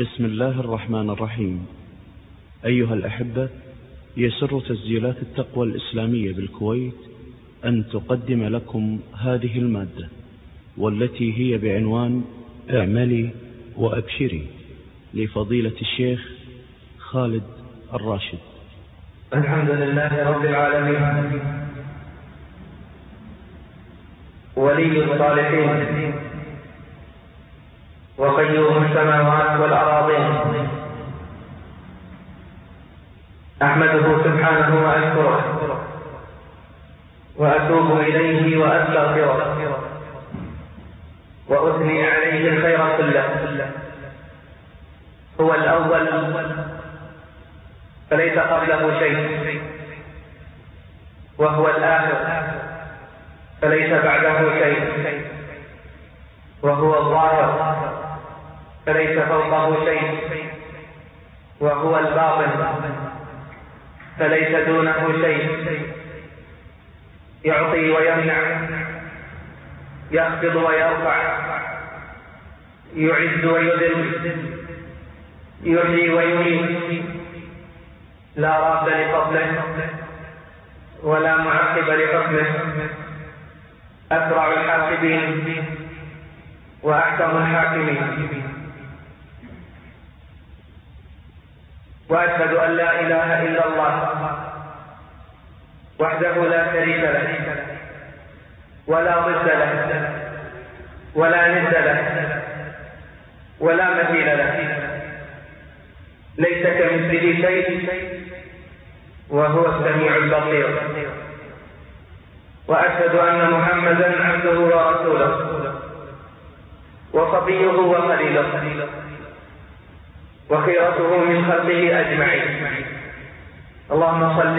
بسم الله الرحمن الرحيم. أيها الأحبة يسر تسجيلات التقوى الإسلامية بالكويت أن تقدم لكم هذه المادة والتي هي بعنوان اعملي وأبشري لفضيلة الشيخ خالد الراشد. الحمد لله رب العالمين ولي الصالحين وقيوم السماوات والأراضين أحمده سبحانه وأشكره. وأتوب إليه وأستغفره. وأثني عليه الخير كله. هو الأول. فليس قبله شيء. وهو الآخر. فليس بعده شيء. وهو الظاهر. فليس فوقه شيء وهو الباطن فليس دونه شيء. يعطي ويمنع يخفض ويرفع يعز ويذل يحيي ويميت. لا راد لفضله ولا معقب لحكمه. أسرع الحاسبين وأحكم الحاكمين. وأشهد أن لا إله إلا الله وحده لا شريك له ولا ضد له ولا ند له ولا مثيل له. ليس كمثله شيء وهو السميع البصير. وأشهد أن محمدا عبده ورسوله وصفيه وخليله. وخيرته من خلقه أجمعين. اللهم صل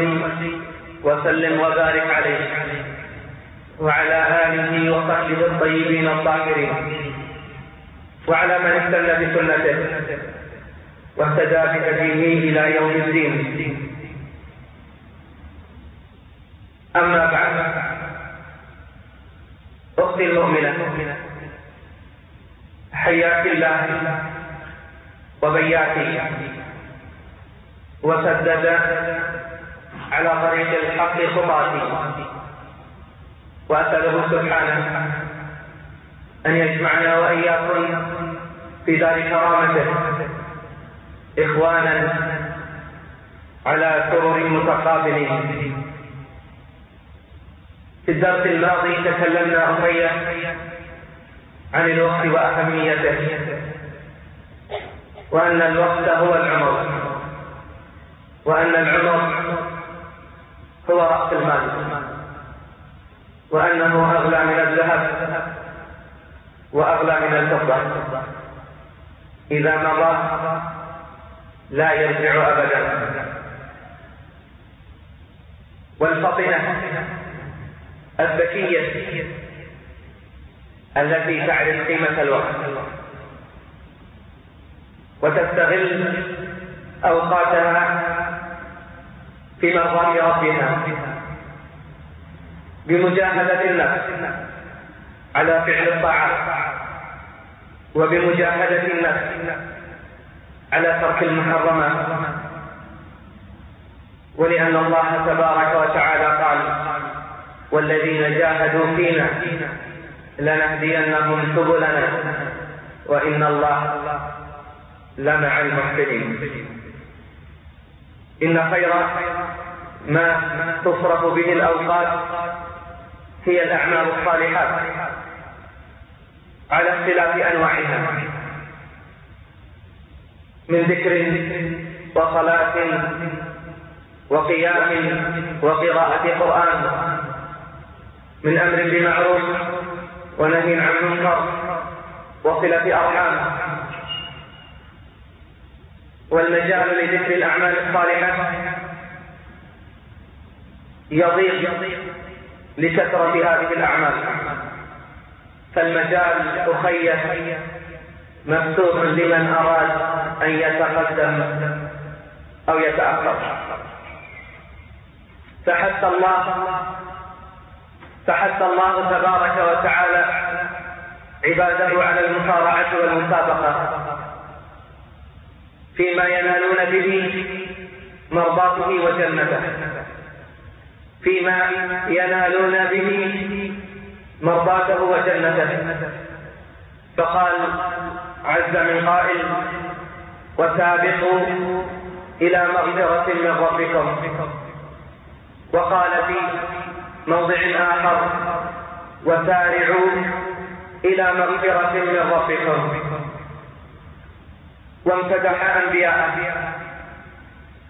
وسلم وبارك عليه. وعلى آله وصحبه الطيبين الطاهرين. وعلى من استنى بسنته. واهتدى بهديه إلى يوم الدين. أما بعد. أختي المؤمنة حياك الله. وبياتي وسدد على طريق الحق خطاتي وأسأله سبحانه أن يجمعنا وإياكم في دار كرامته إخوانا على سرر متقابلين في الدرس الماضي تكلمنا أخي عن الوقت وأهميته. وأن الوقت هو العمر. وأن العمر هو رأس المال. وأنه أغلى من الذهب وأغلى من الفضة. إذا مضى لا يرجع أبدا. والفطنة الذكية التي تعرف قيمة الوقت. وتستغل أوقاتها في مرضاة ربها بمجاهدة النفس على فعل الطاعات وبمجاهدة النفس على ترك المحرمات ولأن الله تبارك وتعالى قال والذين جاهدوا فينا لنهدينهم سبلنا وإن الله لمع المحسنين. إن خير ما تصرف به الأوقات هي الأعمال الصالحات على اختلاف أنواعها. من ذكر وصلاة وقيام وقراءة قرآن من أمر بمعروف ونهي عن منكر وصلة أرحام. والمجال لذكر الأعمال الصالحة يضيق لكثرة هذه الأعمال. فالمجال أخي مفتوح لمن أراد أن يتقدم أو يتأخر. فحث الله فحث الله تبارك وتعالى عباده على المصارعة والمسابقة. فيما ينالون به مرضاته وجنته. فيما ينالون به مرضاته وجنته. فقال عز من قائل وسابقوا إلى مغفرة من ربكم. وقال في موضع آخر وسارعوا إلى مغفرة من ربكم. وامتدح أنبياءه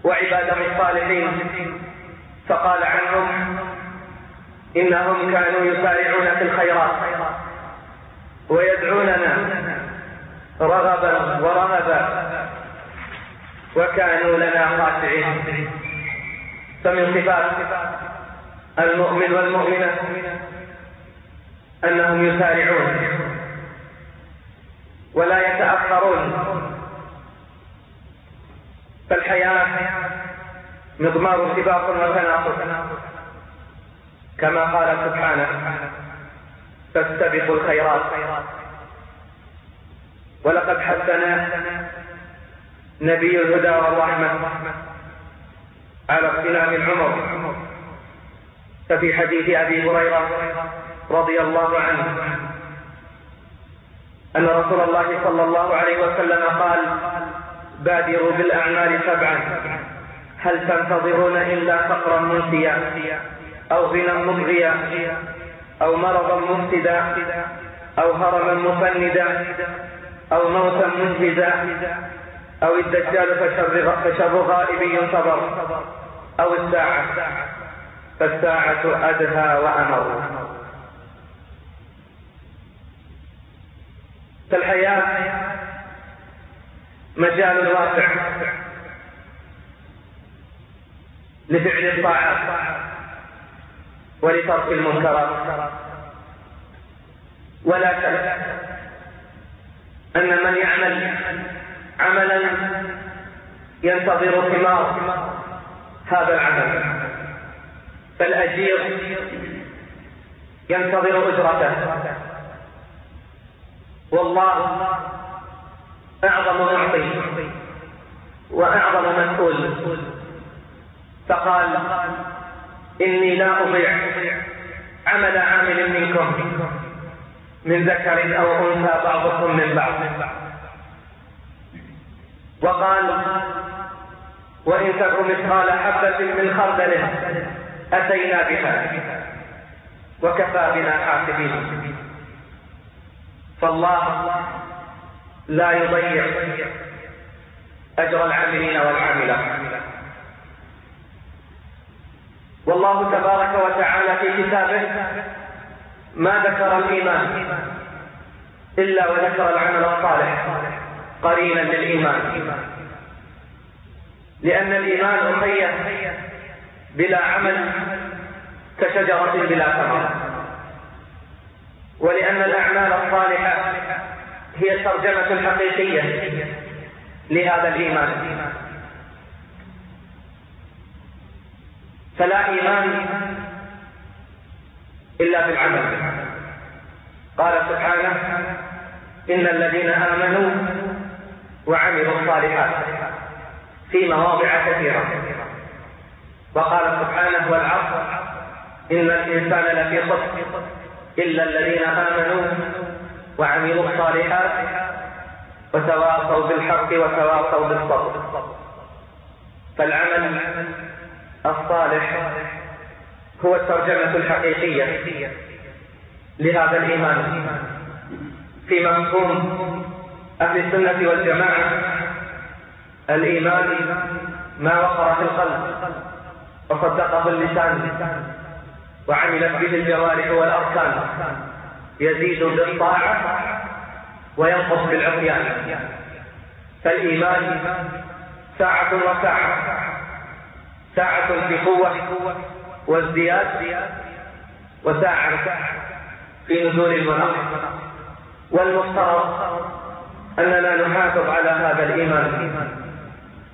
وعباده الصالحين. فقال عنهم إنهم كانوا يسارعون في الخيرات ويدعوننا رغبا ورهبا وكانوا لنا خاشعين. فمن صفات المؤمن والمؤمنة أنهم يسارعون ولا يتأخرون فالحياة مضمار سباق وتناقض. كما قال سبحانه فاستبقوا الخيرات. ولقد حثنا نبي الهدى والرحمة على اغتنام العمر. ففي حديث أبي هريرة رضي الله عنه أن رسول الله صلى الله عليه وسلم قال بادروا بالأعمال سبعا. هل تنتظرون إلا فقرا منسيا أو غنى مبغيا أو مرضا مفسدا أو هرما مفندا أو موتا منجزا أو الدجال فشر, غائب ينتظر أو الساعة فالساعة أدهى وأمر. فالحياة مجال واسع لفعل الطاعات ولترك المنكرات ولا شك أن من يعمل عملا ينتظر ثمار هذا العمل فالأجير ينتظر أجرته. والله أعظم معطي وأعظم مسؤول فقال إني لا أضيع عمل عامل منكم من ذكر أو أنثى بعضكم من بعض. وقال وإن تك مثقال حبة من خردل أتينا بها وكفى بنا حاسبين. فالله لا يضيع أجر العاملين والعاملات والله تبارك وتعالى في كتابه ما ذكر الإيمان إلا وذكر العمل الصالح قرينا للإيمان. لأن الإيمان أخي بلا عمل كشجرة بلا ثمر. ولأن الأعمال الصالحة هي الترجمة الحقيقية لهذا الإيمان. فلا إيمان إلا بالعمل. قال سبحانه إن الذين آمنوا وعملوا الصالحات في مواضع كثيرة. وقال سبحانه والعصر إن الإنسان لفي خسر إلا الذين آمنوا وعملوا الصالحات وتواصوا بالحق وتواصوا بالصبر. فالعمل الصالح هو الترجمة الحقيقية لهذا الإيمان. في مفهوم أهل السنة والجماعة الإيمان ما وقر في القلب وصدقه اللسان وعملت به الجوارح والأركان. يزيد بالطاعة وينقص بالعصيان. فالإيمان ساعة وساعة ساعة في قوة وازدياد وساعة في نزول المناطق والمفترض أننا نحافظ على هذا الإيمان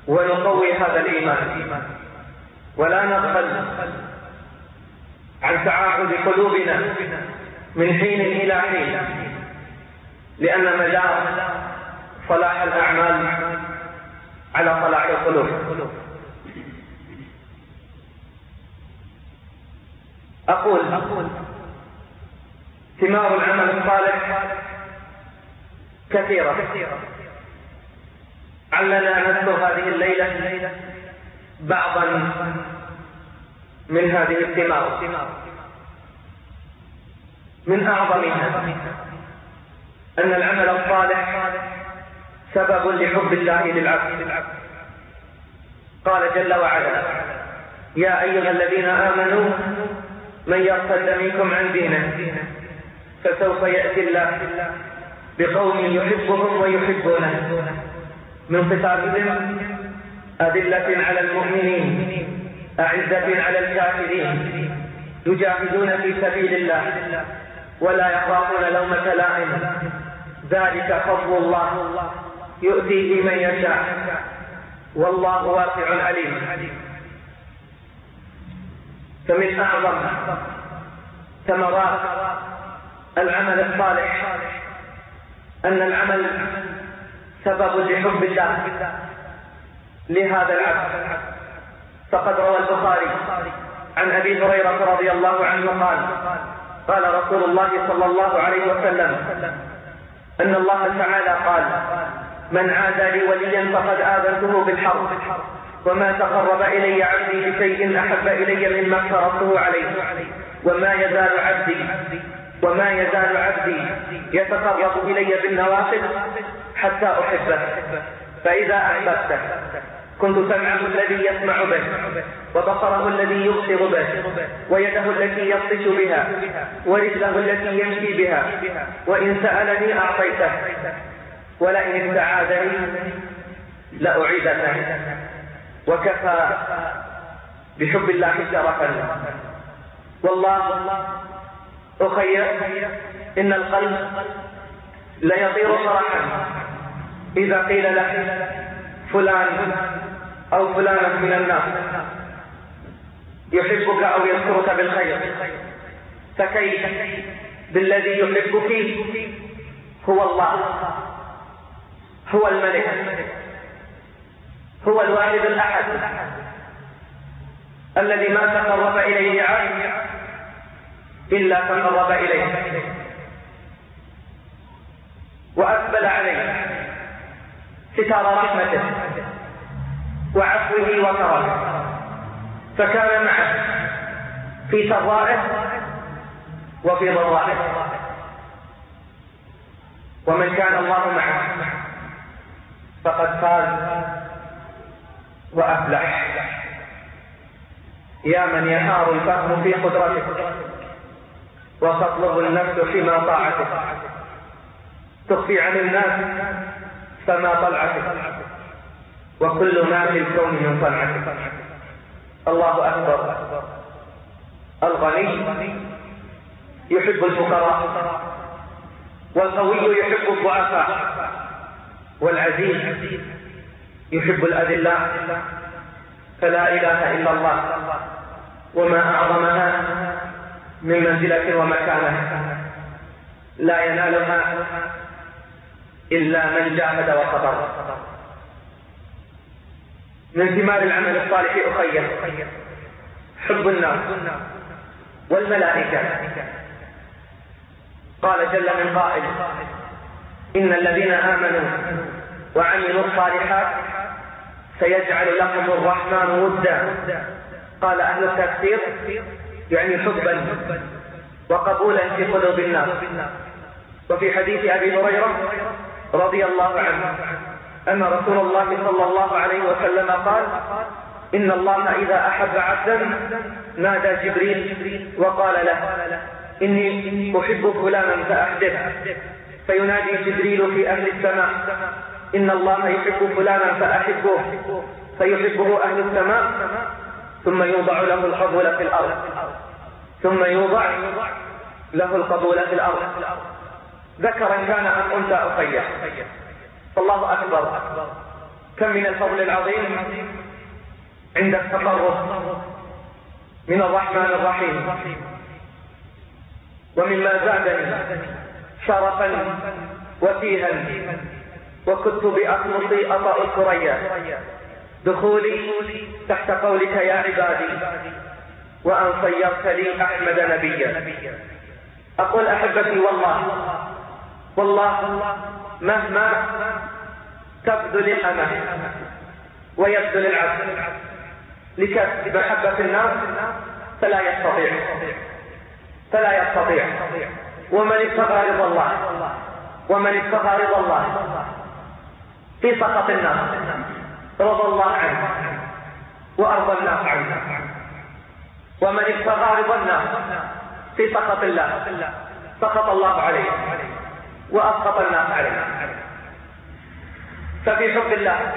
ونقوي هذا الإيمان. ولا نغفل عن تعاهد قلوبنا من حين إلى حين. لأن مدار صلاح الأعمال على صلاح القلوب. أقول ثمار العمل الصالح كثيرة. علنا نذكر هذه الليلة بعضا من هذه الثمار. من أعظمها. أن العمل الصالح سبب لحب الله للعبد. قال جل وعلا يا أيها الذين آمنوا من يرتد منكم عن دينه فسوف يأتي الله بقوم يحبهم ويحبونه من خطابهم أذلة على المؤمنين أعزة على الكافرين يجاهدون في سبيل الله. ولا يخافون لومة لائم. ذلك فضل الله. يؤتيه من يشاء. والله واسع عليم. فمن أعظم ثمرات العمل الصالح أن العمل سبب لحب الله. لهذا العبد. فقد روى البخاري عن أبي هريرة رضي الله عنه قال قال رسول الله صلى الله عليه وسلم أن الله تعالى قال من عادى لي وليا فقد آذنته بالحرب وما تقرب إلي عبدي بشيء أحب إلي مما افترضته عليه وما يزال عبدي وما يزال عبدي يتقرب إلي بالنوافل حتى أحبه فإذا أحببته كنت سمعه الذي يسمع به وبصره الذي يبصر به ويده التي يبطش بها ورجله التي يمشي بها وإن سألني أعطيته ولئن استعاذني لأعيدنه. وكفى بحب الله شرفا. والله أخي إن القلب ليطير فرحا. إذا قيل له فلان أو فلانة من الناس. يحبك أو يذكرك بالخير. فكيف بالذي يحبك هو الله. هو الملك. هو الواحد الأحد. الذي ما تقرب إليه عبد إلا تقرب إليه. وأقبل عليه ستار رحمته. وعفوه وكرمه. فكان معه في سرائه وفي ضرائه. ومن كان الله معه فقد فاز وأفلح. يا من ينهار الفهم في قدرتك وتطلب النفس فيما طاعتك تخفي عن الناس فما طلعتك وكل ما في الكون من صنعتك الله أكبر. الغني يحب الفقراء والقوي يحب الضعفاء والعزيز يحب الأذلاء. فلا إله إلا الله وما أعظمها من منزلة ومكانة. لا ينالها إلا من جاهد وصبر من ثمار العمل الصالح أخير. حب الناس والملائكة. قال جل من قائل إن الذين آمنوا وعملوا الصالحات سيجعل لهم الرحمن ودا. قال أهل التفسير يعني حبا وقبولا في قلوب الناس. وفي حديث أبي هريرة رضي الله عنه أن رسول الله صلى الله عليه وسلم قال إن الله إذا أحب عبدا نادى جبريل وقال له إني أحب فلانا فأحبه فينادي جبريل في أهل السماء إن الله يحب فلانا فأحبه فيحبه أهل السماء ثم يوضع له القبول في الأرض. ثم يوضع له القبول في الأرض. ذكرا كان أم أنثى أخيه. فالله أكبر. كم من الفضل العظيم عند التقرب من الرحمن الرحيم. ومما زادني شرفا وفيها وكنت بأخمصي أطأ الثريا دخولي تحت قولك يا عبادي وأن صيرت لي أحمد نبيا. أقول أحبتي والله والله مهما تبذل الأمل ويبذل العبد لكسب محبة الناس فلا يستطيع. فلا يستطيع. ومن ابتغى رضا الله ومن ابتغى رضا الله في سخط الناس رضى الله عنه وأرضى الناس عنه. ومن ابتغى رضا الناس في سخط الله سخط الله عليه. وأسقط الناس عليه. ففي حب الله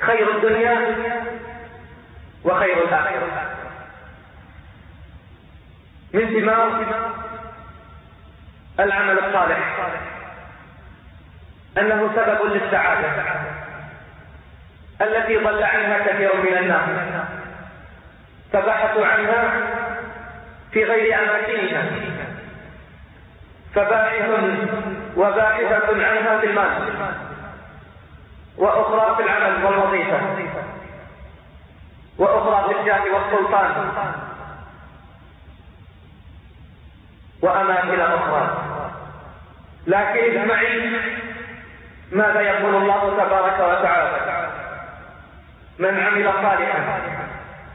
خير الدنيا وخير الآخرة. من ثمار العمل الصالح. أنه سبب للسعادة التي ضل عنها كثير من الناس. فبحثوا عنها في غير أماكنها. فباحث وباحثة عنها في المال وأخرى في العمل والوظيفة وأخرى في الجاه والسلطان وأماكن أخرى. لكن اسمعي ماذا يقول الله تبارك وتعالى من عمل صالحا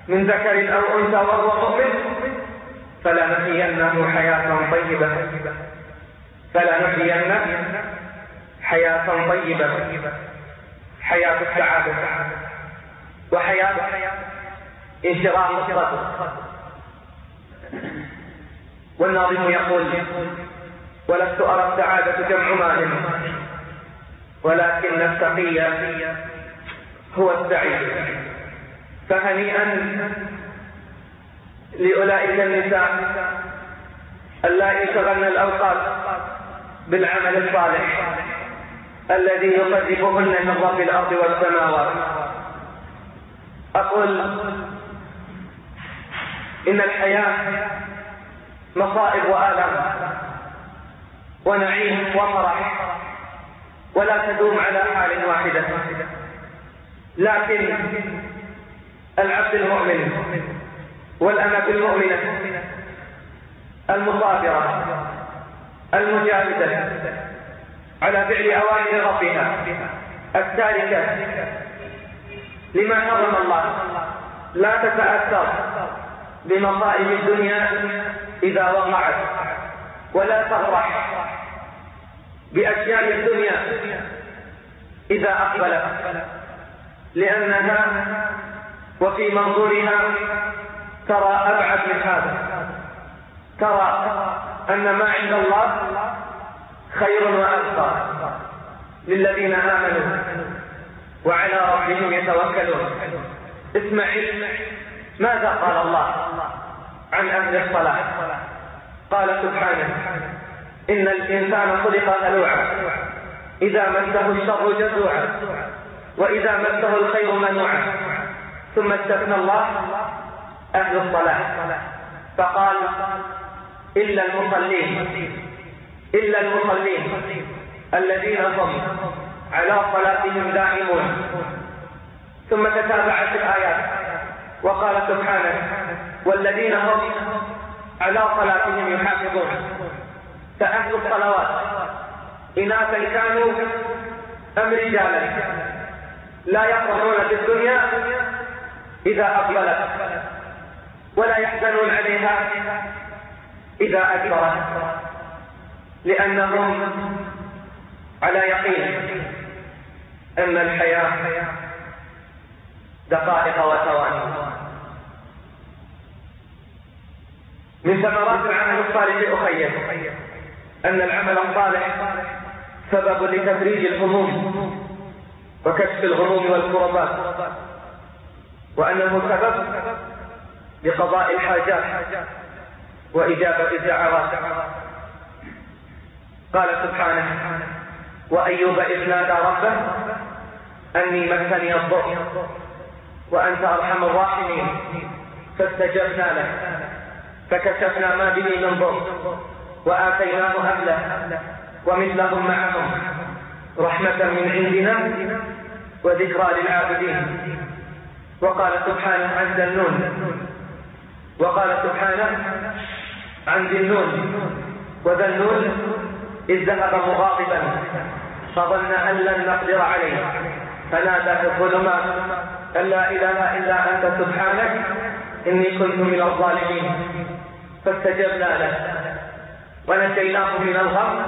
من ذكر أو أنثى وهو مؤمن فلنحيينه حياة طيبة. فلنحيينه حياة طيبة حياة السعادة وحياة انشراح الصدر والناظم يقول ولست أرى السعادة جمع مال ولكن التقي هو السعيد فهنيئا لأولئك النساء اللائي شغلن الأوقات بالعمل الصالح الذي يقربهن من رب الأرض والسماوات. أقول إن الحياة مصائب وآلام ونعيم وفرح ولا تدوم على حال واحدة. لكن العبد المؤمن والأمة المؤمنة المصابرة المجاهدة على فعل أوامر ربها التاركة لما حرم الله. لا تتأثر بمصائب الدنيا إذا وقعت ولا تفرح بأشياء الدنيا إذا أقبلت. لأنها وفي منظورها ترى أبعد من هذا ترى أن ما عند الله خير وأبقى للذين آمنوا وعلى ربهم يتوكلون. اسمعي ماذا قال الله عن أهل الصلاة؟ قال سبحانه إن الإنسان خلق هلوعا إذا مسه الشر جزوعا وإذا مسه الخير منوعا. ثم استثنى الله أهل الصلاة فقال إلا المصلين. إلا المصلين. الذين هم على صلاتهم دائمون. ثم تتابعت الآيات وقال سبحانه والذين هم على صلاتهم يحافظون. فأهل الصلوات إناثا كانوا أم رجالا لا يفرحون في الدنيا إذا أقبلت ولا يحزنون عليها إذا أكبرت لأنهم على يقين أن الحياة دقائق وثواني. من ثمرات العمل الصالح أخير أن العمل الصالح سبب لتفريج الهموم وكشف الغموم والكربات وأنه سبب لقضاء الحاجات. وإجابة الدعوات قال سبحانه وأيوب إذ نادى ربه أني مسني الضر وأنت أرحم الراحمين. فاستجبنا له فكشفنا ما به من ضر وآتيناه أهله ومثلهم معهم رحمة من عندنا وذكرى للعابدين. وقال سبحانه عن ذنون وقال سبحانه عن ذنون وذنون إذ ذهب مغاضبا فظن أن لن نقدر عليه. فنادى في الظلمات أن لا إله إلا أنت سبحانك إني كنت من الظالمين. فاستجبنا له ونجيناه من الغم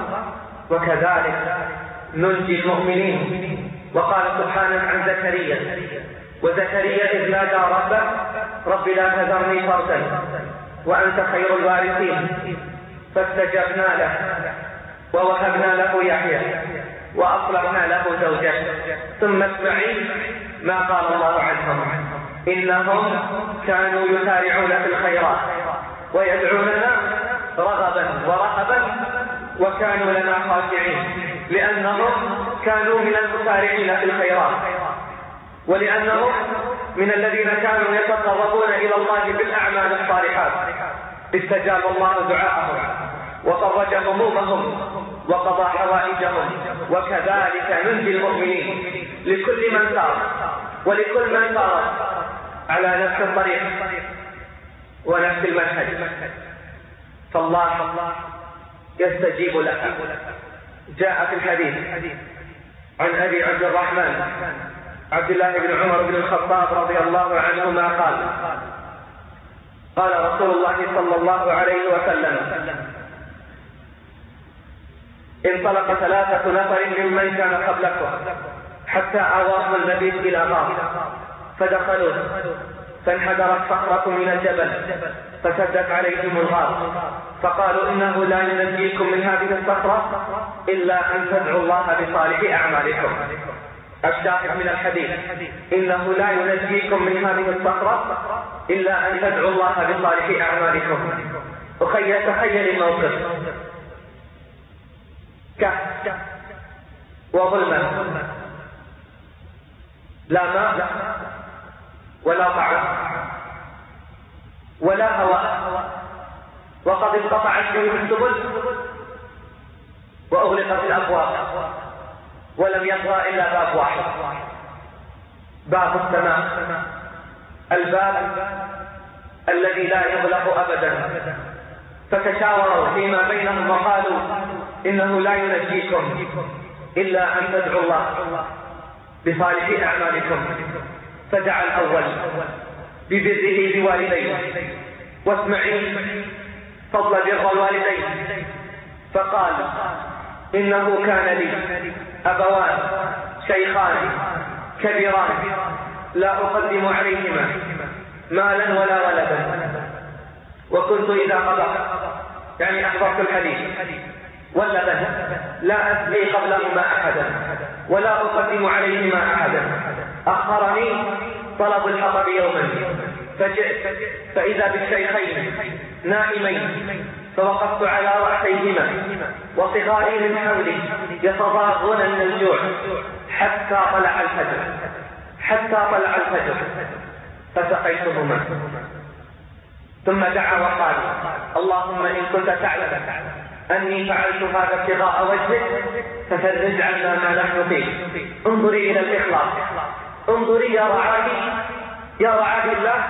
وكذلك ننجي المؤمنين. وقال سبحانه عن زكريا وزكريا إذ نادى ربه رب لا تذرني فردا. وأنت خير الوارثين. فاستجبنا له ووهبنا له يحيى وأصلحنا له زوجه. ثم اسمعي ما قال الله عنهم. إنهم كانوا يسارعون في الخيرات ويدعوننا رغبا ورهبا وكانوا لنا خاشعين لأنهم كانوا من المسارعين في الخيرات. ولأنهم من الذين كانوا يتقربون إلى الله بالأعمال الصالحات. استجاب الله دعاءهم وفرج همومهم وقضى حوائجهم وكذلك ننجي المؤمنين لكل من سار ولكل من سار على نفس الطريق ونفس المنهج. فالله يستجيب لك. جاء في الحديث عن أبي عبد الرحمن عبد الله بن عمر بن الخطاب رضي الله عنهما قال قال رسول الله صلى الله عليه وسلم انطلق ثلاثة نفر ممن كان قبلكم حتى آواهم النبي إلى غار فدخلوا فانحدرت صخرة من الجبل فسدت عليهم الغار فقالوا إنه لا ينجيكم من هذه الصخرة إلا أن تدعوا الله بصالح أعمالكم. الشاهد من الحديث. إنه لا ينجيكم من هذه الصخرة إلا أن تدعوا الله بصالح أعمالكم. أخي تخيل الموقف. كهف وظلمة. لا ماء ولا طعام ولا هواء وقد انقطعت فيه السبل وأغلقت الأبواب. ولم يبقى إلا باب واحد. باب السماء. الباب الذي لا يغلق أبدا. فتشاوروا فيما بينهم وقالوا إنه لا ينجيكم إلا أن تدعوا الله بصالح أعمالكم. فدعا الأول ببره بوالديه. واسمعي فضل بر الوالدين. فقال إنه كان لي. أبوان شيخان كبيران لا أقدم عليهما مالا ولا ولدا. وكنت إذا قضى يعني أحضرت الحديث واللبن لا أسقي قبلهما أحدا ولا أقدم عليهما أحدا. أخرني طلب الحطب يوما فجئت فإذا بالشيخين نائمين فوقفت على رأسيهما وصغاري من حولي يتضاغون من الجوع حتى طلع الفجر حتى طلع الفجر فسقيتهما. ثم دعا وقال اللهم إن كنت تعلم أني فعلت هذا ابتغاء وجهك ففرج عنا ما نحن فيه. انظري إلى الإخلاص. انظري يا رعاهي يا رعاهي الله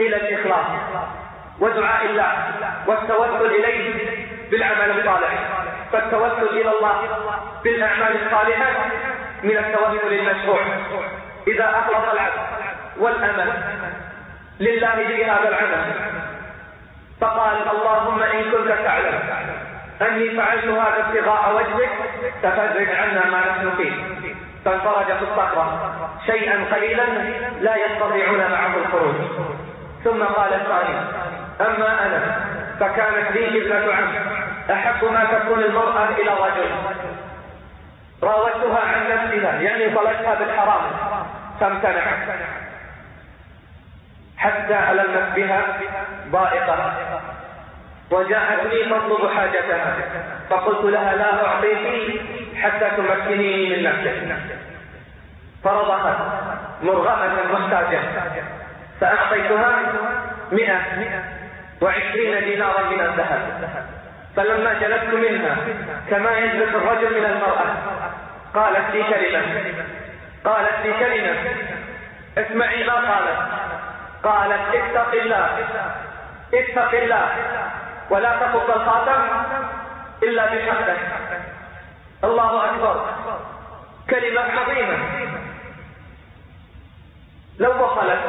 إلى الإخلاص. ودعاء الله والتوسل إليه بالعمل الصالح فالتوسل إلى الله بالأعمال الصالحة من التوسل المشروع. إذا أخلص العبد والأمل لله في هذا العمل فقال اللهم إن كنت تعلم أني فعلت هذا ابتغاء وجهك تفرج عنا ما نحن فيه. فانفرجت الصخرة شيئا قليلا لا يستطيعون معه الخروج. ثم قال الثاني أما أنا فكانت لي ابنة عم. أحب ما تكون المرأة إلى الرجل راودتها عن نفسها يعني طلبتها بالحرام. فامتنعت. حتى ألمت بها ضائقة. وجاءتني تطلب حاجتها. فقلت لها لا أعطيك حتى تمكنيني من نفسك. فرضخت مرغمة محتاجة فأعطيتها مئة. وعشرين دينارا من الذهب. فلما جلست منها كما يجلس الرجل من المرأة قالت لي كلمة. قالت لي كلمة. اسمعي ما قالت. قالت اتق الله. اتق الله. ولا تفض الخاتم إلا بحقه الله أكبر. كلمة عظيمة. لو وصلت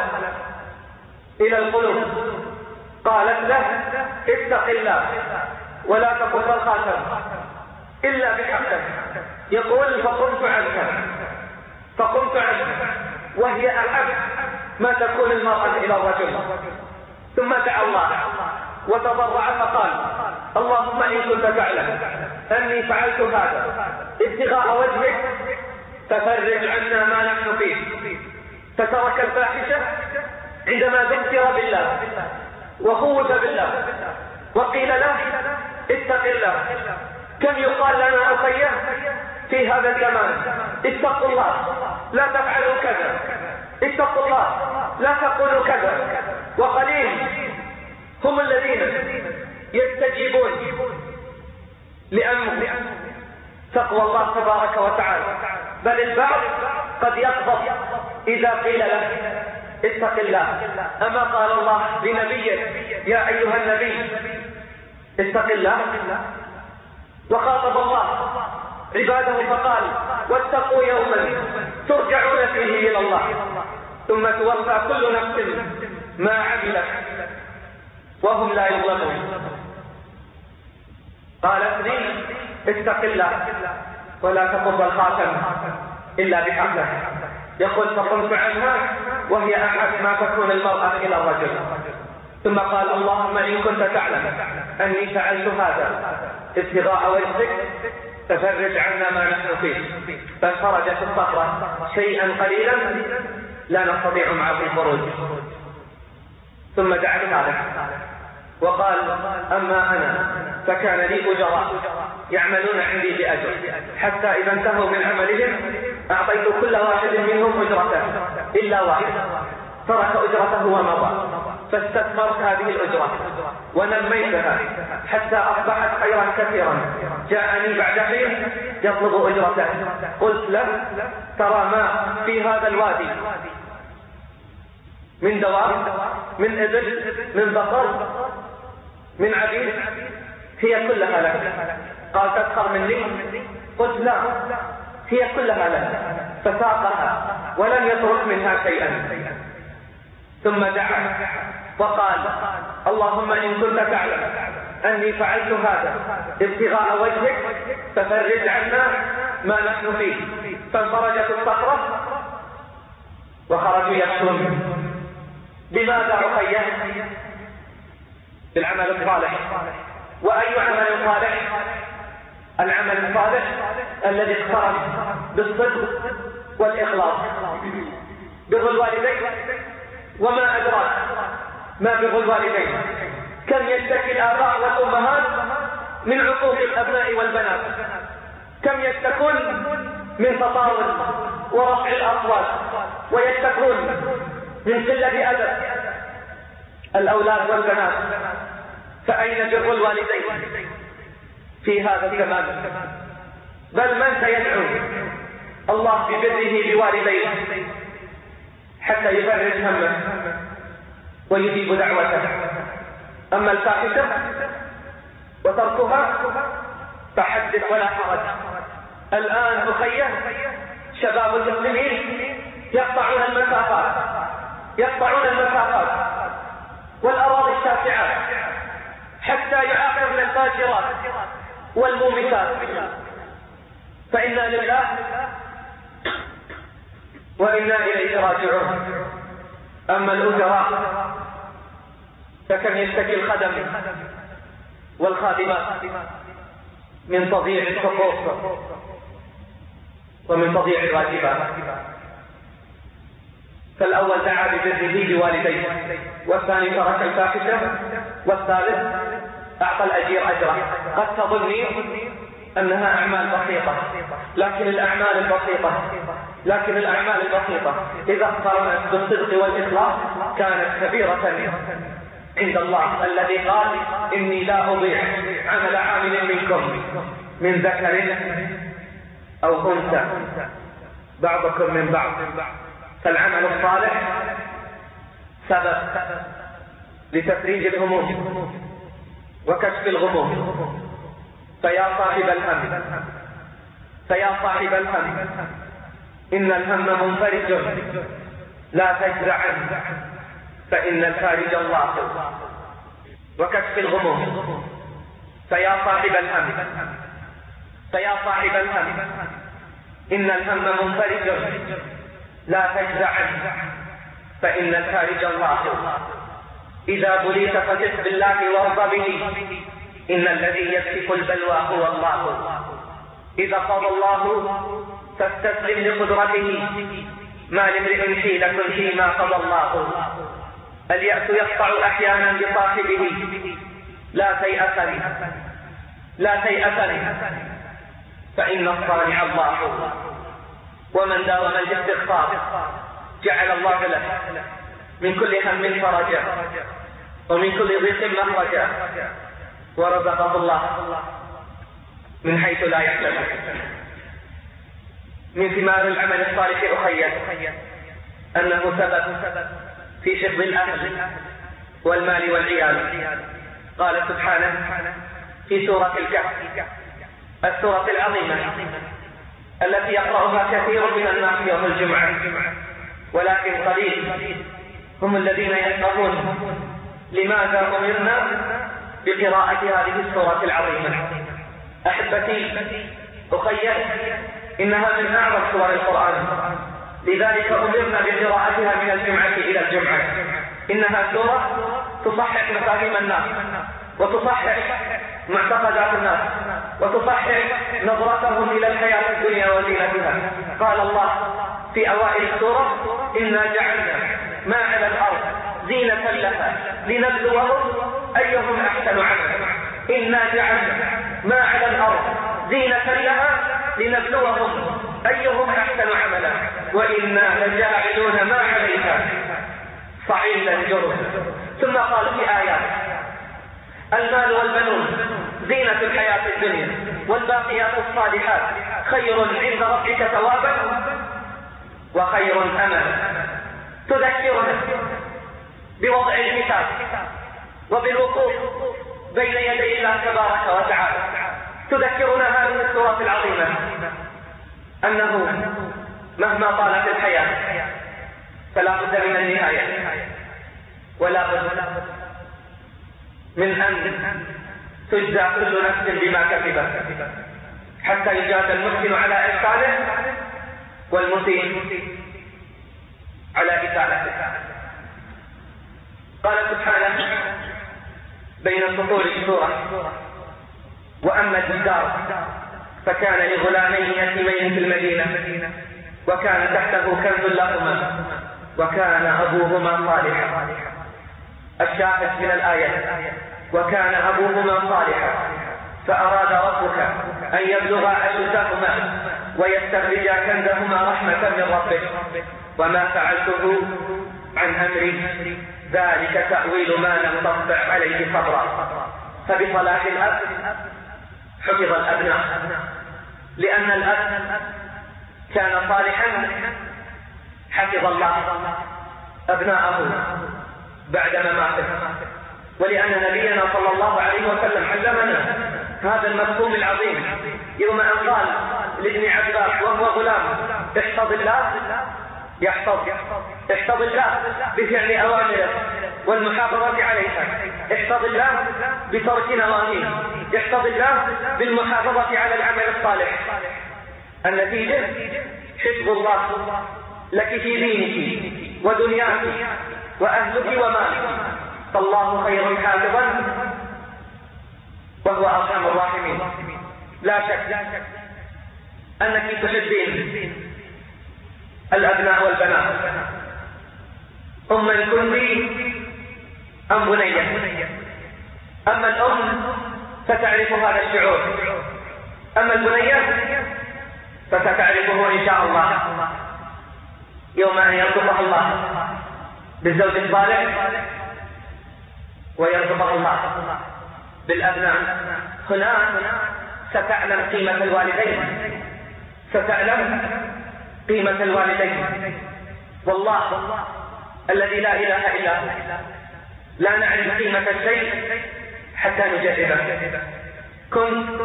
إلى القلوب. قالت له اتق الله ولا تفض الخاتم إلا بحقه يقول فقمت عنها فقمت عنها وهي أحب ما تكون المرأة إلى الرجل. ثم دعا الله وتضرع فقال اللهم إن كنت تعلم أني فعلت هذا. ابتغاء وجهك ففرج عنا ما نحن فيه. فترك الفاحشة عندما ذكر بالله. وخوف بالله. وقيل له اتق الله. كم يقال لنا أخيه في هذا الزمان اتقوا الله. لا تفعلوا كذا. اتقوا الله. لا تقولوا كذا. وقليل هم الذين يستجيبون لأمر تقوى الله تبارك وتعالى. بل البعض قد يغضب إذا قيل له. اتق الله. أما قال الله لنبيه يا أيها النبي اتق الله. وخاطب الله. عباده فقال واتقوا يوما ترجعون فيه إلى الله ثم توفى كل نفس ما عملت وهم لا يظلمون. قالت لي اتق الله ولا تقض الخاتم إلا بحقه يقول فقمت عنها وهي أحد ما تكون المرأة إلى الرجل. ثم قال اللهم إن كنت تعلم أني فعلت هذا. ابتغاء وجهك تفرج عنا ما نحن فيه. فانفرجت الصخرة شيئا قليلا لا نستطيع معه الخروج. ثم دعا ثالث وقال أما أنا فكان لي أجراء يعملون عندي بأجر. حتى إذا انتهوا من عملهم أعطيت كل واحد منهم أجرته إلا واحد. ترك أجرته ومضى. فاستثمرت هذه الأجرة. ونميتها حتى أصبحت خيرا كثيرا. جاءني بعد حين يطلب أجرته. قلت له ترى ما في هذا الوادي؟ من دواب من إبل من بقر من عبيد. هي كلها لك. قال تسخر مني؟ قلت لا. هي كلها لك فساقها ولم يترك منها شيئا. ثم دعا وقال اللهم إن كنت تعلم أني فعلت هذا ابتغاء وجهك ففرج عنا ما نحن فيه. فانفرجت الصخرة وخرجوا يكتون بماذا أخيه بالعمل الصالح. وأي عمل صالح؟ العمل الصالح الذي اقترن بالصدق والإخلاص. بر الوالدين وما أدراك ما بر الوالدين. كم يشتكي الآباء والأمهات من عقوق الأبناء والبنات؟ كم يشتكون من تطاول ورفع الأصوات؟ ويشتكون من قلة أدب الأولاد والبنات. فأين بر الوالدين؟ في هذا الزمان. بل من سيدعو الله ببره بوالديه حتى يفرج همه ويجيب دعوته. أما الفاحشة وتركها فحدث ولا حرج. الآن أخيه شباب المسلمين يقطعون المسافات يقطعون المسافات والأراضي الشاسعات حتى يعاقبن الفاجرات. والمومسات فإنا لله وإنا إليه راجعون. أما الأجراء فكم يشتكي الخدم والخادمات من تضييع الحقوق ومن تضييع الواجبات. فالأول دعا ببره بوالديه والثاني ترك الفاحشة والثالث أعطى الأجير أجره قد تظني أنها أعمال بسيطة. لكن الأعمال البسيطة لكن الأعمال البسيطة إذا اقترنت بالصدق والإخلاص كانت كبيرة عند الله الذي قال إني لا أضيع عمل عامل منكم من ذكر أو أنثى. بعضكم من بعض. فالعمل الصالح سبب لتفريج الهموم. وكشف الغموم. فيا صاحب الهم. فيا صاحب الهم. إن الهم منفرج. لا تجزع فإن الفارج الله وكشف الغموم. فيا صاحب الهم. فيا صاحب الهم. إن الهم منفرج. لا تجزع فإن الفارج الله إذا بليت فثق بالله وارض به إن الذي يكشف البلوى هو الله. إذا قضى الله فاستسلم لقدرته. ما لامرئ حيلة فيما قضى الله. اليأس يقطع أحيانا بصاحبه. لا تيأسني لا تيأسني فإن الصانع الله. ومن داوم الاستغفار. جعل الله له من كل هم فرجا ومن كل ضيق مخرجا ورزقه الله. من حيث لا يحتسب من ثمار العمل الصالح أخي أنه سبب في حفظ الأهل والمال والعيال. قال سبحانه في سورة الكهف. السورة العظيمة. التي يقرأها كثير من الناس يوم الجمعة. ولكن قليل هم الذين يفقهون. لماذا أمرنا بقراءة هذه السورة العظيمة؟ أحبتي أخيل إنها من أعظم سور القرآن. لذلك أمرنا بقراءتها من الجمعة إلى الجمعة. إنها سورة تصحح مفاهيم الناس وتصحح معتقدات الناس وتصحح نظرتهم إلى الحياة الدنيا وزينتها. قال الله في أوائل السورة إنا جعلنا ما على الأرض زينة لها. لنبلوهم أيهم أحسن عملا. إنا جعلنا ما على الأرض زينة لها. لنبلوهم أيهم أحسن عملا. وإنا لجاعلون ما عليها. صعيدا جرزا ثم قال في آيات المال والبنون زينة الحياة الدنيا والباقيات الصالحات. خير عند ربك ثوابا وخير أملا. تذكرنا بوضع الكتاب وبالوقوف بين يدي الله تبارك وتعالى. تذكرنا هذه السورة العظيمة. أنه مهما طالت الحياة فلا بد من النهاية. ولا بد من أن تجزى كل نفس بما كسبت. حتى يجازى المحسن على إحسانه والمسيء على إساءته. قال سبحانه بين سطور السورة وأما الجدار فكان لغلامين يتيمين في المدينة وكان تحته كنز لهما وكان أبوهما صالحا. الشاهد من الآية وكان أبوهما صالحا فأراد ربك أن يبلغا أشدهما ويستخرجا كنزهما رحمة من ربك وما فعلته عن أمري. ذلك تأويل ما لم تطبع عليه صبرا. فبصلاح الأب حفظ الأبناء. لأن الأب كان صالحا حفظ الله أبناءه بعد مماته ولأن نبينا صلى الله عليه وسلم علمنا هذا المفهوم العظيم. يوم أن قال لابن عباس وهو غلام احفظ الله يحفظ احفظ الله بفعل أوامره والمحافظة عليها. احفظ الله بترك نواهيه. احفظ الله بالمحافظة على العمل الصالح. النتيجة حفظ الله لك في دينك ودنياك وأهلك ومالك. فالله خير حافظا وهو أرحم الراحمين. لا شك أنك تحبين الأبناء والبنات. أما الكل أم بنية أما الأم فتعرف هذا الشعور. أما البنية فستعرفه إن شاء الله. يوم أن يرزقها الله بالزوج الصالح ويرزقها الله بالأبناء. هناك ستعلم قيمة الوالدين. ستعلم قيمة الوالدين. والله الذي لا إله إلا هو. لا نعرف قيمة الشيء حتى نجربه. كنت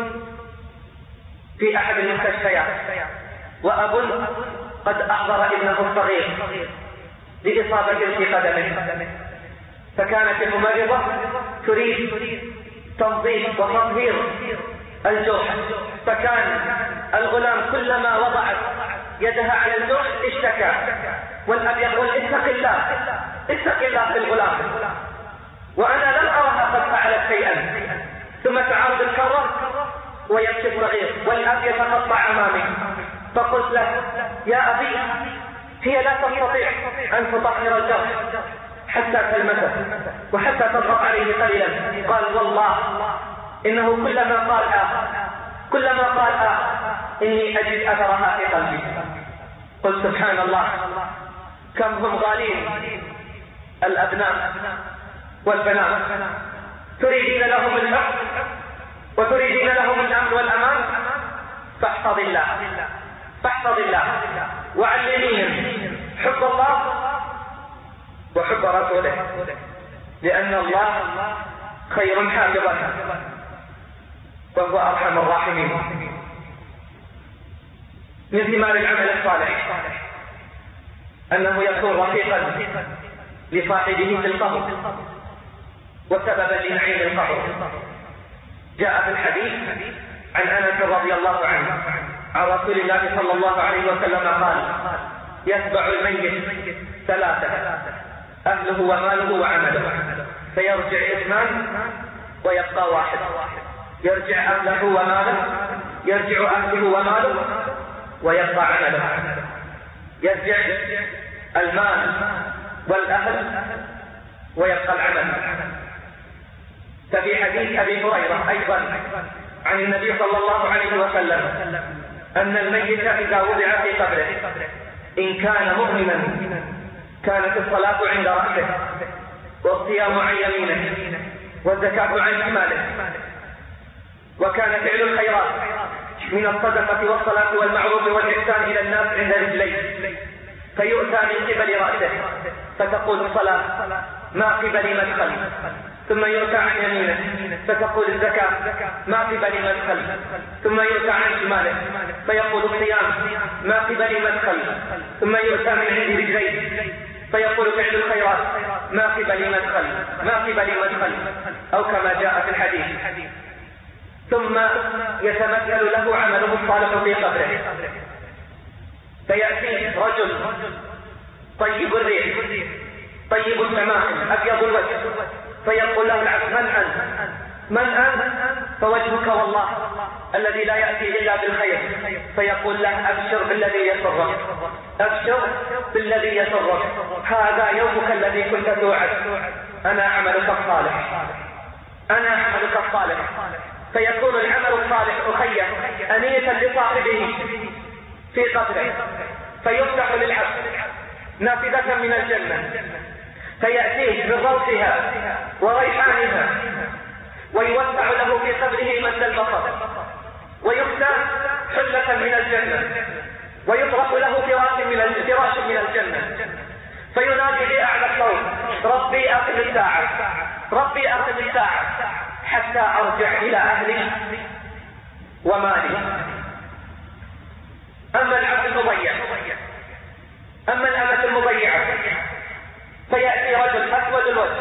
في أحد المستشفيات. وأب قد أحضر ابنه الصغير لإصابة في قدمه. فكانت الممرضة تريد تنظيف وتطهير الجرح. فكان الغلام كلما وضعت يدها على الجرح اشتكى. والأب يقول اتق الله. اتق الله في الغلام. وأنا لم أرها قد فعلت شيئا. ثم تعود الكرة ويبكي الصغير والأب يتقطع أمامي. فقلت له يا أبي هي لا تستطيع أن تطهر الجرح حتى تلمسه وحتى تضغط عليه قليلا. قال والله إنه كلما قال آه كلما قال آه إني أجد أثرها في قلبي. قل سبحان الله. كم هم غالين. الأبناء والبنات. تريدين لهم الحق وتريدين لهم الأمن والأمان. فاحفظ الله. فاحفظ الله. وعلميهم حب الله وحب رسوله. لأن الله خير حافظا. وهو أرحم الراحمين. من ثمار العمل الصالح. أنه يكون رفيقا لصاحبه في القبر وسببا لنعيم القبر. جاء في الحديث عن أنس رضي الله عنه عن رسول الله صلى الله عليه وسلم قال يتبع الميت ثلاثة أهله وماله وعمله فيرجع اثنان ويبقى واحد. يرجع أهله وماله يرجع أهله وماله ويبقى عمله. يرجع المال والأهل ويبقى العمل. ففي حديث أبي هريرة أيضا عن النبي صلى الله عليه وسلم أن الميت إذا وضع في قبره إن كان مؤمنا كانت الصلاة عند رأسه والصيام عن يمينه والزكاة عن شماله وكان فعل الخيرات. من الصدقة والصلاة والمعروف والإحسان إلى الناس عند رجليه. فيؤتى من قبل راسه فتقول الصلاه ما قبل مدخل. ثم يؤتى عن يمينه فتقول الزكاة ما قبل مدخل. ثم يؤتى عن شماله فيقول الصيام ما قبل مدخل. ثم يؤتى من عند رجليه فيقول فعل الخيرات ما قبل مدخل ما قبل مدخل. أو كما جاء في الحديث. ثم يتمثل له عمله الصالح في قبره. فيأتيه رجل طيب الريح طيب الشمائل أبيض الوجه. فيقول له العبد من أنت؟ من أنت؟ فوجهك والله الذي لا يأتي إلا بالخير. فيقول له أبشر بالذي يسرك أبشر بالذي يسرك هذا يومك الذي كنت توعد. أنا عملك الصالح. أنا عملك الصالح. فيكون العمل الصالح أخي أنية لصاحبه في قبره. فيفتح للعبد نافذة من الجنة. فيأتيه من روحها وريحانها ويوسع له في قبره مد البصر. ويفتى حلة من الجنة. ويطرق له فراش من فراش من الجنة. فينادي بأعلى الصوت ربي أقم الساعة ربي أقم الساعة. حتى أرجع إلى أهلي ومالي أما العبد المضيع أما الأمة المضيعة فيأتي رجل أسود الوجه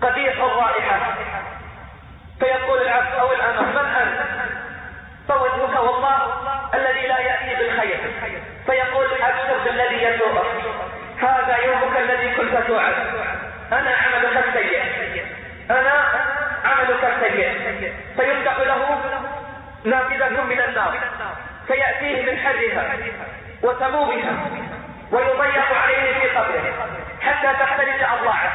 قبيح الرائحة فيقول العبد أو الأمة من أنت فوجهك والله الذي لا يأتي بالخير فيقول أبشر بالذي يسوءك هذا يومك الذي كنت توعد أنا عملك السيء أنا عملك السيء فيفتح له نافذة من النار فيأتيه من حرها وسمومها ويضيق عليه في قبره حتى تختلف أضلاعه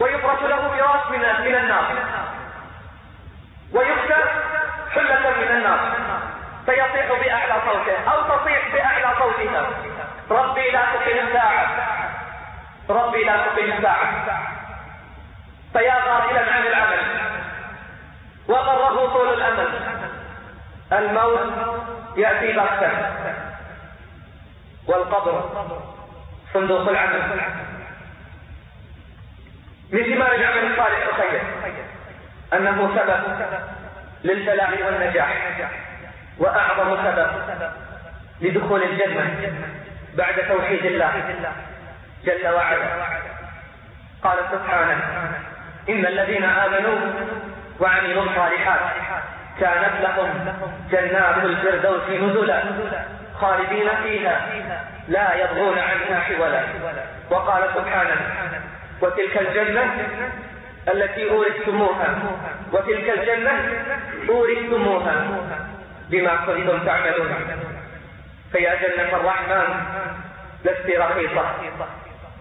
ويفرش له فراش من من النار ويكسى حلة من النار فيصيح بأعلى صوته أو تصيح بأعلى صوتها ربي لا تقل الساعة ربي لا تقل الساعة فيا غافلا عن العمل وغره طول الأمل الموت يأتي بغتة والقبر صندوق العمل من ثمار العمل الصالح تخيل أنه سبب للفلاح والنجاح وأعظم سبب لدخول الجنة بعد توحيد الله جل وعلا قال سبحانه إن الذين آمنوا وعملوا الصالحات كانت لهم جنات الفردوس نزلا خالدين فيها لا يبغون عنها حولا. وقال سبحانه وتلك الجنة التي أورثتموها وتلك الجنة أورثتموها بما كنتم تعملون. فيا جنة الرحمن لست رخيصة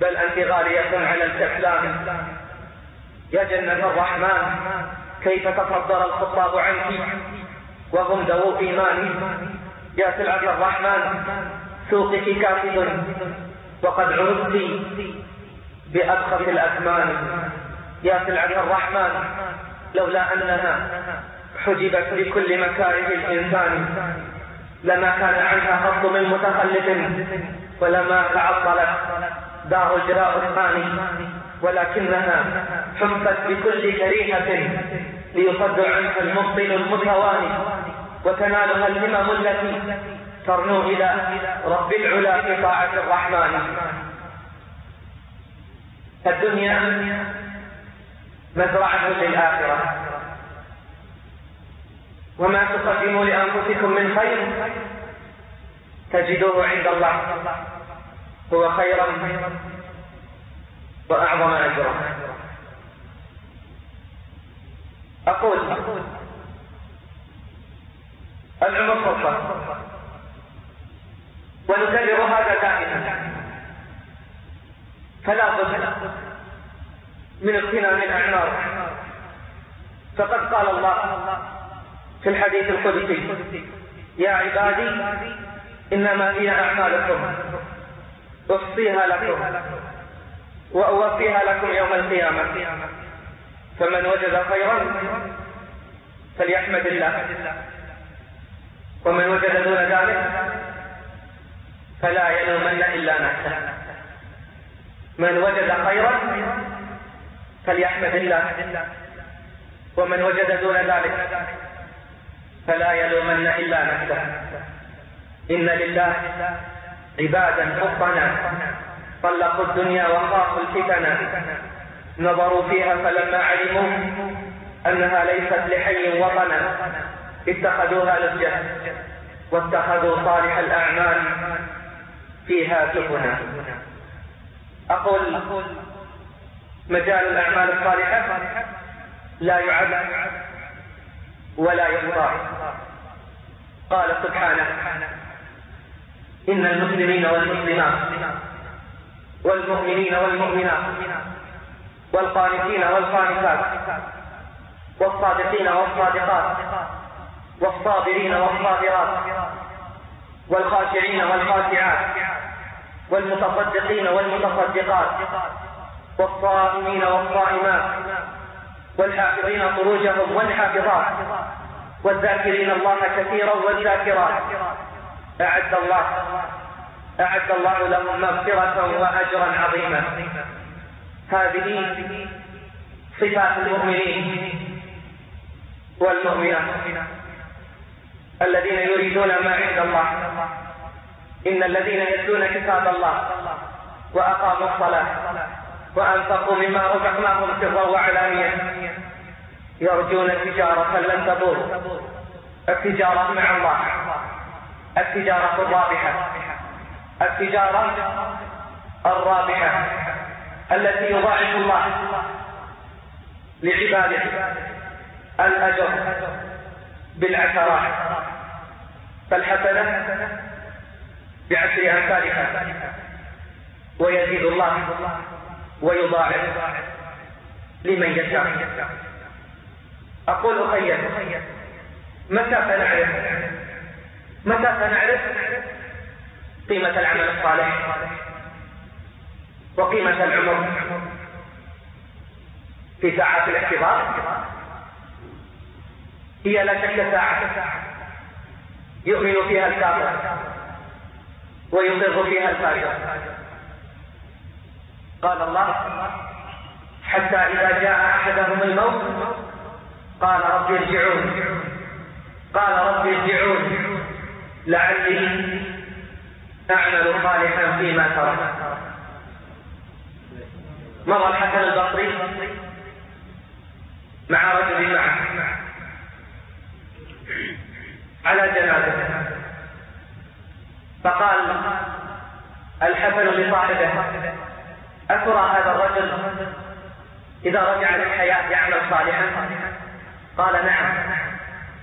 بل أنت غالية على الكسلان يا جنة الرحمن كيف تصدر الخطاب عنك وهم ذو إيمان؟ يا سلعة الرحمن سوقك كافد وقد عرضت بأبخس الأثمان. يا سلعة الرحمن لولا أنها حجبت بكل مكاره الإنسان لما كان عنها خط من متخلف ولما تعطلت دار الجراء الثاني ولكنها حفت بكل كريهة ليصد عنها المبطل المتواني. وتنالها الهمم التي ترنو إلى رب العلا في طاعة الرحمن. الدنيا مزرعة للآخرة وما تقدموا لأنفسكم من خير تجدوه عند الله. هو خيرا وأعظم أجرا. أقول العمر فرصة ونكرر هذا دائما. فلا بد من اغتنام الأعمار فقد قال الله في الحديث القدسي يا عبادي إنما هي أعمالكم. أحصيها لكم وأوفيها لكم يوم القيامة. فمن وجد خيرا فليحمد الله. ومن وجد دون ذلك فلا يلومن إلا نفسه. من وجد خيرا فليحمد الله. ومن وجد دون ذلك فلا يلومن إلا نفسه. إن لله عبادا حقنا طلقوا الدنيا وخافوا الفتن نظروا فيها فلما علموا أنها ليست لحي وطنا. اتخذوها لجة واتخذوا صالح الأعمال فيها سفنا أقول مجال الأعمال الصالحة لا يعد ولا يحصى قال سبحانه إن المسلمين والمسلمات والمؤمنين والمؤمنات والقانتين والقانتات والصادقين والصادقات والصابرين والصابرات والخاشعين والخاشعات والمتصدقين والمتصدقات والصائمين والصائمات والحافظين فروجهم والحافظات والذاكرين الله كثيرا والذاكرات أعد الله أعد الله لهم مغفرة وأجرا عظيما. هذه صفات المؤمنين والمؤمنات. الذين يريدون ما عند الله. إن الذين يتلون كتاب الله وأقاموا الصلاة وأنفقوا مما رزقناهم سرا وعلانية يرجون تجارة لن تبور. التجارة مع الله. التجارة الرابحة. التجارة الرابحة التي يضاعف الله لعباده الأجر بالعشرات فالحسنة بعشر أمثالها ويزيد الله ويضاعف لمن يشاء. أقول أخير متى سنعرف؟ متى سنعرف قيمة العمل الصالح وقيمة العمر في ساعات الاحتضار؟ هي لا شك ساعة. يؤمن فيها الكافر ويقر فيها الفاجر. قال الله حتى إذا جاء أحدهم الموت قال رب ارجعون. قال رب ارجعون. لعلي أعمل صالحا فيما ترك. مضى الحسن البصري مع رجل معه. على جنازة فقال الحسن لصاحبه أترى هذا الرجل إذا رجع للحياة يعمل صالحا؟ قال نعم.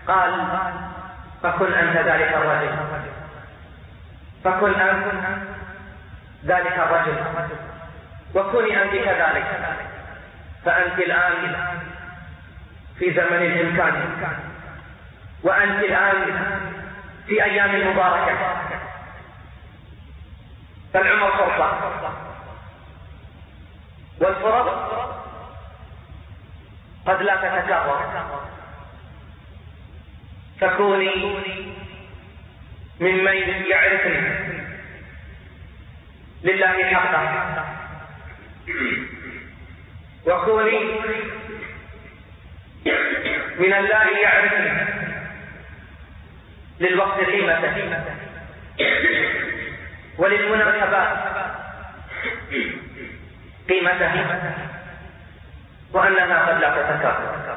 قال فكن أنت ذلك الرجل. فكن أنت ذلك الرجل. وكوني أنت كذلك. فأنت الآن في زمن الإمكان. وأنت الآن في أيام مباركة. فالعمر فرصة. والفرص قد لا تتكرر فكوني ممن يعرفني لله حقا. وكوني من الله يعرفني للوقت قيمته وللمناسبات قيمتها وأنها قد لا تتكرر.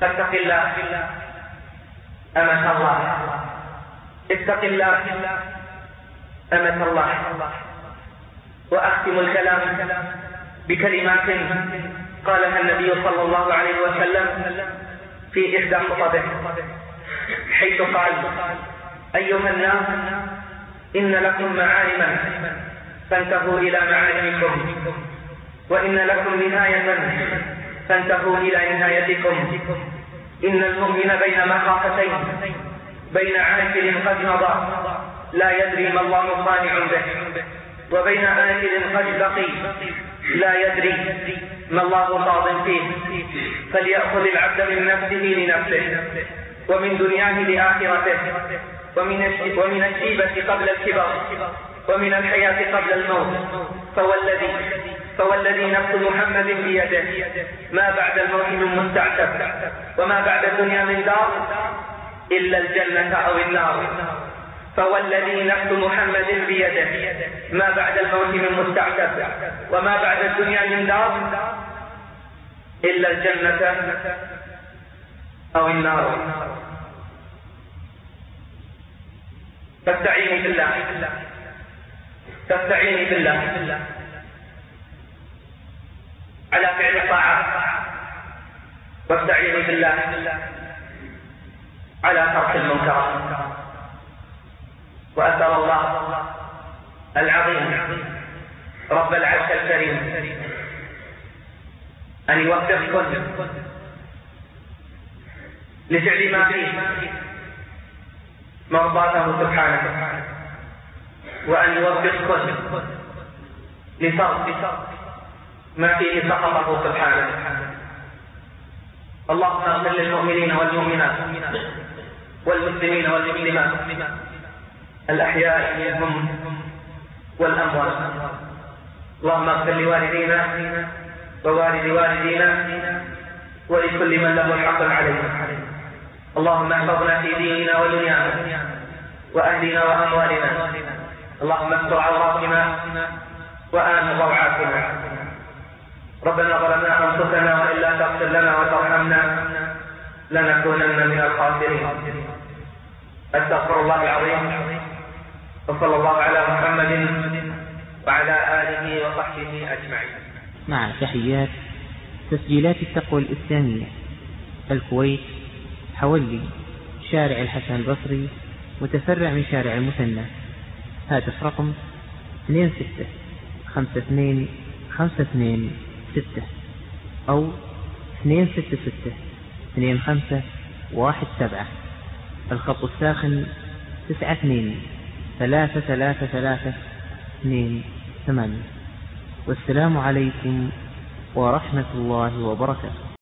فاتق الله. أمة الله. اتق الله. أمة الله. وأختم الكلام بكلمات قالها النبي صلى الله عليه وسلم في إحدى خطبه. حيث قال أيها الناس إن لكم معالما فانتهوا إلى معالمكم. وإن لكم نهاية فانتهوا إلى نهايتكم. إن المؤمن بين مخافتين بين عاجل قد مضى لا يدري ما الله صانع به. وبين آجل قد بقي لا يدري ما الله قاض فيه. فليأخذ العبد من نفسه لنفسه. ومن دنياه لآخرته ومن ومن الشيبة قبل الكبر ومن الحياة قبل الموت. فوالذي فوالذي نفس محمد بيده. ما بعد الموت من مستعتب وما بعد الدنيا من دار إلا الجنة أو النار. فوالذي نفس محمد بيده. ما بعد الموت من مستعتب وما بعد الدنيا من دار إلا الجنة أو النار. فاستعيني بالله. تستعيني بالله. على فعل الطاعات واستعيني بالله. على ترك المنكرات وأسأل الله العظيم رب العرش الكريم أن يوفقكم لفعل ما فيه. مرضاته سبحانه. وأن يوفقكم لترك ما فيه سخطه سبحانه. اللهم اغفر للمؤمنين والمؤمنات والمسلمين والمسلمات. الأحياء منهم والأموات. اللهم اغفر لوالدينا ووالد والدينا ولكل من له حق علينا اللهم احفظنا في ديننا ودنيانا وأهلنا وأموالنا. اللهم استر عوراتنا وآمن روعاتنا. ربنا ظلمنا أنفسنا وإن لا تغفر لنا وترحمنا لنكونن من الخاسرين. أستغفر الله العظيم وصلى الله على محمد وعلى آله وصحبه أجمعين. مع تحيات تسجيلات التقوى الإسلامية الكويت. حولي شارع الحسن البصري متفرع من شارع المثنى. هاتف رقم اثنين ستة خمسة اثنين خمسة اثنين ستة أو اثنين ستة ستة اثنين خمسة واحد سبعة. الخط الساخن تسعة اثنين ثلاثة ثلاثة ثلاثة اثنين ثمانية. والسلام عليكم ورحمة الله وبركاته.